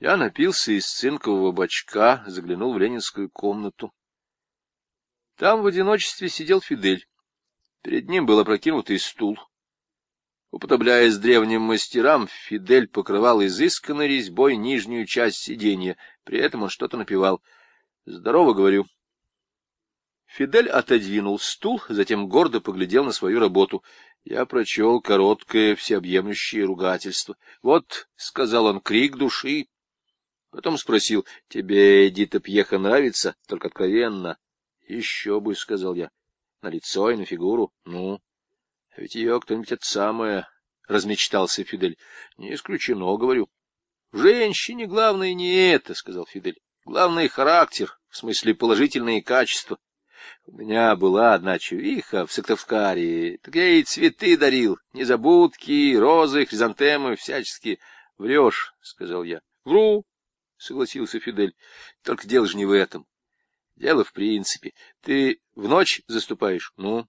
Я напился из цинкового бачка, заглянул в ленинскую комнату. Там в одиночестве сидел Фидель. Перед ним был опрокинутый стул. Уподобляясь древним мастерам, Фидель покрывал изысканной резьбой нижнюю часть сиденья. При этом он что-то напевал. «Здорово, — говорю». Фидель отодвинул стул, затем гордо поглядел на свою работу. Я прочел короткое, всеобъемлющее ругательство. «Вот», — сказал он, — «крик души». Потом спросил, «Тебе Эдита Пьеха нравится? Только откровенно». «Еще бы», — сказал я, — «на лицо и на фигуру. Ну, а ведь ее кто-нибудь это самое...» — размечтался Фидель. «Не исключено, говорю». «В женщине главное не это», — сказал Фидель. «Главное — характер, в смысле положительные качества. У меня была одна чувиха в Сыктывкаре, так я ей цветы дарил, незабудки, розы, хризантемы, всяческие. — Врешь, — сказал я. — Вру, — согласился Фидель. — Только дело же не в этом. Дело в принципе. Ты в ночь заступаешь? Ну?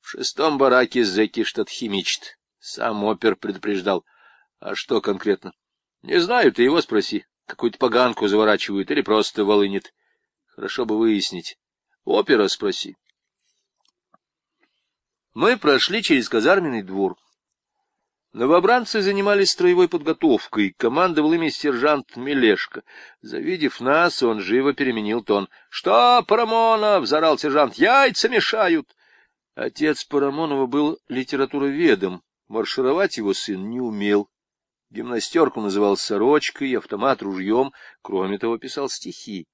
В шестом бараке зэки что-то химичат. Сам опер предупреждал. А что конкретно? Не знаю, ты его спроси. Какую-то поганку заворачивают или просто волынет. Хорошо бы выяснить. Опера спроси. Мы прошли через казарменный двор. Новобранцы занимались строевой подготовкой, командовал ими сержант Мелешко. Завидев нас, он живо переменил тон. — Что, Парамонов? — взорал сержант. — Яйца мешают! Отец Парамонова был литературоведом, маршировать его сын не умел. Гимнастерку называл сорочкой, автомат ружьем, кроме того писал стихи.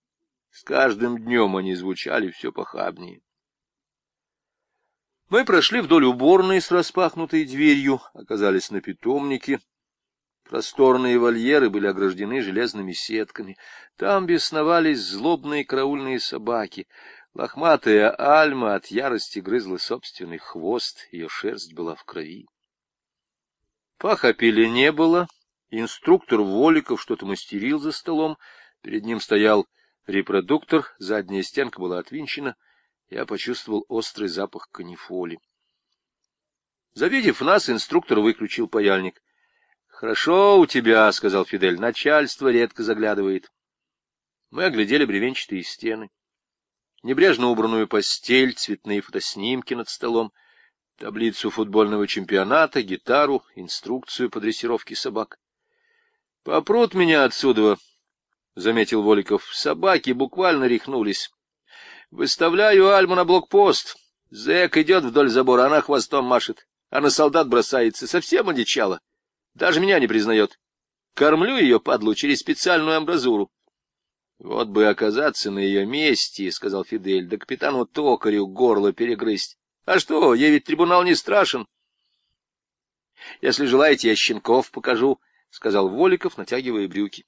С каждым днем они звучали все похабнее. Мы прошли вдоль уборной с распахнутой дверью, оказались на питомнике. Просторные вольеры были ограждены железными сетками. Там бесновались злобные караульные собаки. Лохматая Альма от ярости грызла собственный хвост, ее шерсть была в крови. Пахопили не было. Инструктор Воликов что-то мастерил за столом. Перед ним стоял репродуктор, задняя стенка была отвинчена — я почувствовал острый запах канифоли. Завидев нас, инструктор выключил паяльник. — Хорошо у тебя, — сказал Фидель, — начальство редко заглядывает. Мы оглядели бревенчатые стены, небрежно убранную постель, цветные фотоснимки над столом, таблицу футбольного чемпионата, гитару, инструкцию по дрессировке собак. — Попрут меня отсюда, — заметил Воликов. — Собаки буквально рехнулись. Выставляю Альму на блокпост. Зэк идет вдоль забора, она хвостом машет, а на солдат бросается. Совсем одичала. Даже меня не признает. Кормлю ее, падлу, через специальную амбразуру. — Вот бы оказаться на ее месте, — сказал Фидель, — да капитану Токарю горло перегрызть. А что, ей ведь трибунал не страшен. — Если желаете, я щенков покажу, — сказал Воликов, натягивая брюки.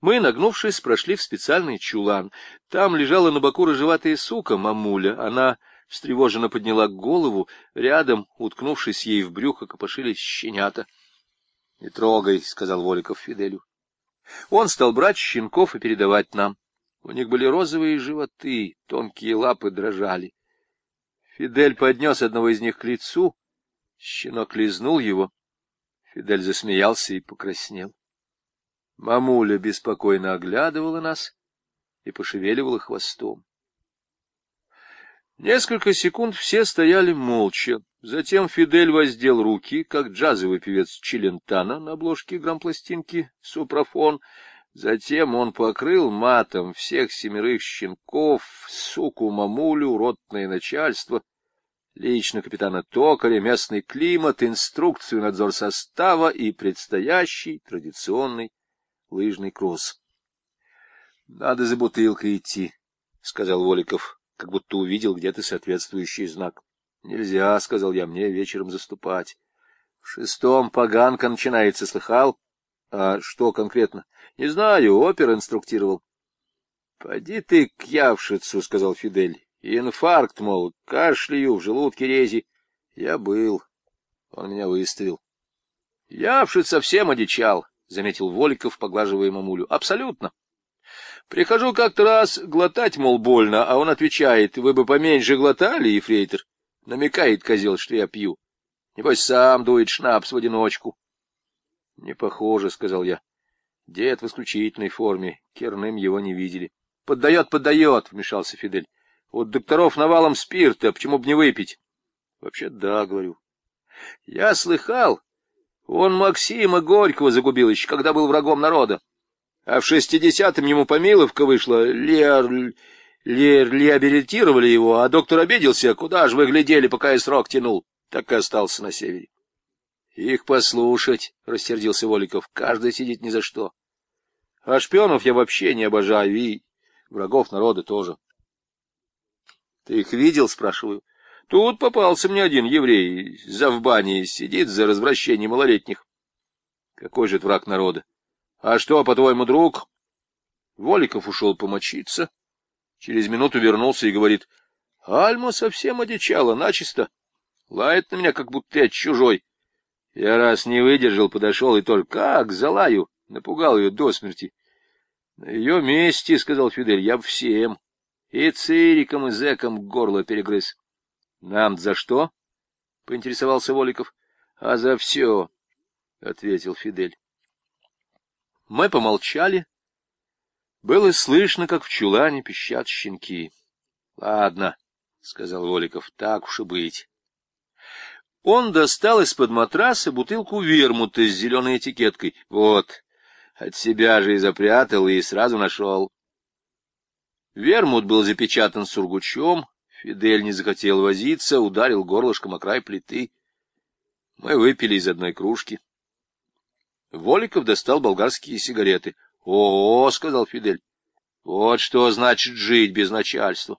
Мы, нагнувшись, прошли в специальный чулан. Там лежала на боку рыжеватая сука, мамуля. Она встревоженно подняла голову. Рядом, уткнувшись ей в брюхо, копошились щенята. — Не трогай, — сказал Воликов Фиделю. Он стал брать щенков и передавать нам. У них были розовые животы, тонкие лапы дрожали. Фидель поднес одного из них к лицу, щенок лизнул его. Фидель засмеялся и покраснел. Мамуля беспокойно оглядывала нас и пошевеливала хвостом. Несколько секунд все стояли молча. Затем Фидель воздел руки, как джазовый певец Челентана на обложке грампластинки «Супрофон». Затем он покрыл матом всех семерых щенков, суку, мамулю, ротное начальство, лично капитана Токаря, местный климат, инструкцию надзор состава и предстоящий традиционный лыжный кросс. — Надо за бутылкой идти, — сказал Воликов, как будто увидел где-то соответствующий знак. — Нельзя, — сказал я, — мне вечером заступать. — В шестом поганка начинается, слыхал? — А что конкретно? — Не знаю, опер инструктировал. — Поди ты к явшицу, — сказал Фидель. — Инфаркт, мол, кашляю, в желудке рези. Я был. Он меня выставил. Явшиц совсем одичал. — заметил Воликов, поглаживая мамулю. — Абсолютно. Прихожу как-то раз глотать, мол, больно, а он отвечает, вы бы поменьше глотали, ефрейтор. Намекает козел, что я пью. Небось, сам дует шнапс в одиночку. — Не похоже, — сказал я. Дед в исключительной форме, керным его не видели. — Поддает, поддает, — вмешался Фидель. — Вот докторов навалом спирта, почему бы не выпить? — Вообще да, — говорю. — Я слыхал, он Максима Горького загубил еще, когда был врагом народа. А в шестидесятом ему помиловка вышла, Лер... Лер... Реабилитировали его, а доктор обиделся, куда же вы глядели, пока я срок тянул. Так и остался на севере. Их послушать, — рассердился Воликов, — каждый сидит ни за что. А шпионов я вообще не обожаю, и врагов народа тоже. — Ты их видел? — спрашиваю. Тут попался мне один еврей, завбани, сидит за развращение малолетних. Какой же это враг народа? А что, по-твоему, друг? Воликов ушел помочиться. Через минуту вернулся и говорит, Альма совсем одичала, начисто. Лает на меня, как будто я чужой. Я раз не выдержал, подошел и только как залаю, напугал ее до смерти. На ее месте, — сказал Фидель, — я всем, и цириком, и зэком горло перегрыз. — Нам за что? — поинтересовался Воликов. — А за все, — ответил Фидель. Мы помолчали. Было слышно, как в чулане пищат щенки. — Ладно, — сказал Воликов, — так уж и быть. Он достал из-под матраса бутылку вермута с зеленой этикеткой. Вот, от себя же и запрятал, и сразу нашел. Вермут был запечатан сургучом, Фидель не захотел возиться, ударил горлышком о край плиты. Мы выпили из одной кружки. Воликов достал болгарские сигареты. — О, — сказал Фидель, — вот что значит жить без начальства.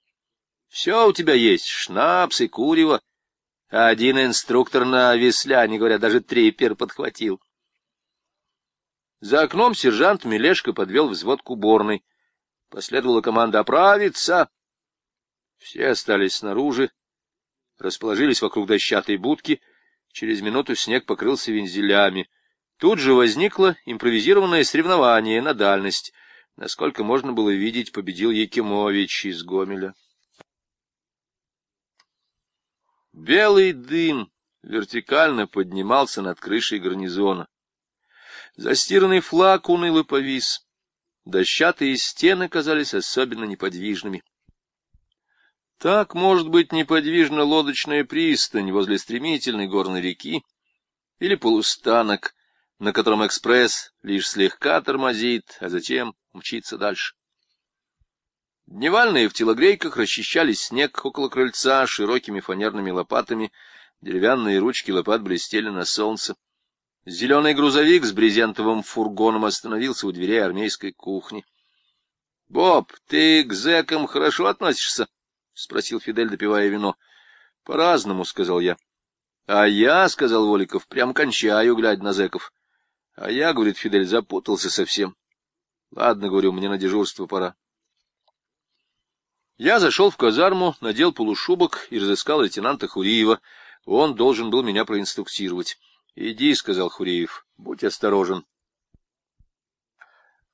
Все у тебя есть, шнапс и курево. Один инструктор на весляне, говоря, даже трипер подхватил. За окном сержант Мелешко подвел взвод к уборной. Последовала команда «Оправиться!» Все остались снаружи, расположились вокруг дощатой будки. Через минуту снег покрылся вензелями. Тут же возникло импровизированное соревнование на дальность. Насколько можно было видеть, победил Якимович из Гомеля. Белый дым вертикально поднимался над крышей гарнизона. Застиранный флаг уныло повис. Дощатые стены казались особенно неподвижными. Так может быть неподвижна лодочная пристань возле стремительной горной реки или полустанок, на котором экспресс лишь слегка тормозит, а затем мчится дальше. Дневальные в телогрейках расчищали снег около крыльца широкими фанерными лопатами, деревянные ручки лопат блестели на солнце. Зеленый грузовик с брезентовым фургоном остановился у дверей армейской кухни. — Боб, ты к зэкам хорошо относишься? — спросил Фидель, допивая вино. — По-разному, — сказал я. — А я, — сказал Воликов, — прям кончаю, глядя на зэков. А я, — говорит Фидель, — запутался совсем. — Ладно, — говорю, — мне на дежурство пора. Я зашел в казарму, надел полушубок и разыскал лейтенанта Хуриева. Он должен был меня проинструктировать. — Иди, — сказал Хуриев, — будь осторожен.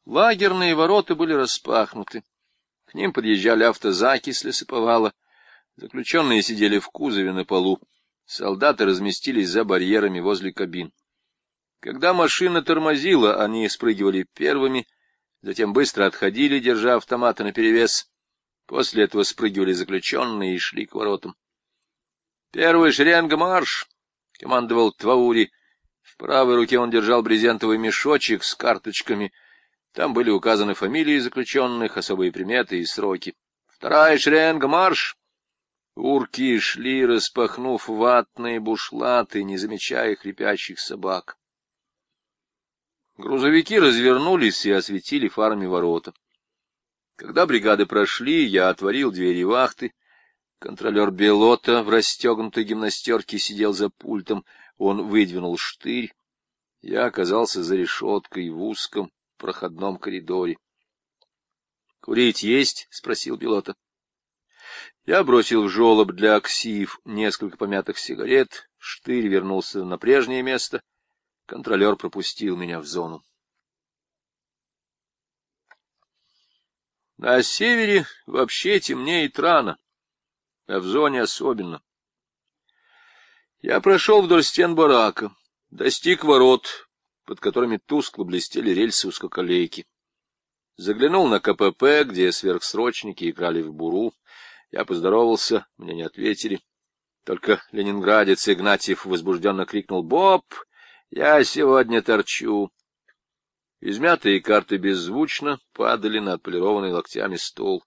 Лагерные ворота были распахнуты ним подъезжали автозаки с лесоповала. Заключенные сидели в кузове на полу. Солдаты разместились за барьерами возле кабин. Когда машина тормозила, они спрыгивали первыми, затем быстро отходили, держа автоматы наперевес. После этого спрыгивали заключенные и шли к воротам. — Первый шеренга марш! — командовал Тваури. В правой руке он держал брезентовый мешочек с карточками — там были указаны фамилии заключенных, особые приметы и сроки. Вторая шеренга, марш! Урки шли, распахнув ватные бушлаты, не замечая хрипящих собак. Грузовики развернулись и осветили фарами ворота. Когда бригады прошли, я отворил двери вахты. Контролер Белота в расстегнутой гимнастерке сидел за пультом. Он выдвинул штырь. Я оказался за решеткой в узком, проходном коридоре. — Курить есть? — спросил пилота. Я бросил в жолоб для оксив несколько помятых сигарет, штырь вернулся на прежнее место, контролер пропустил меня в зону. На севере вообще темнеет рано, а в зоне особенно. Я прошел вдоль стен барака, достиг ворот, под которыми тускло блестели рельсы узкоколейки. Заглянул на КПП, где сверхсрочники играли в буру. Я поздоровался, мне не ответили. Только ленинградец Игнатьев возбужденно крикнул «Боб, я сегодня торчу!» Измятые карты беззвучно падали на отполированный локтями стол.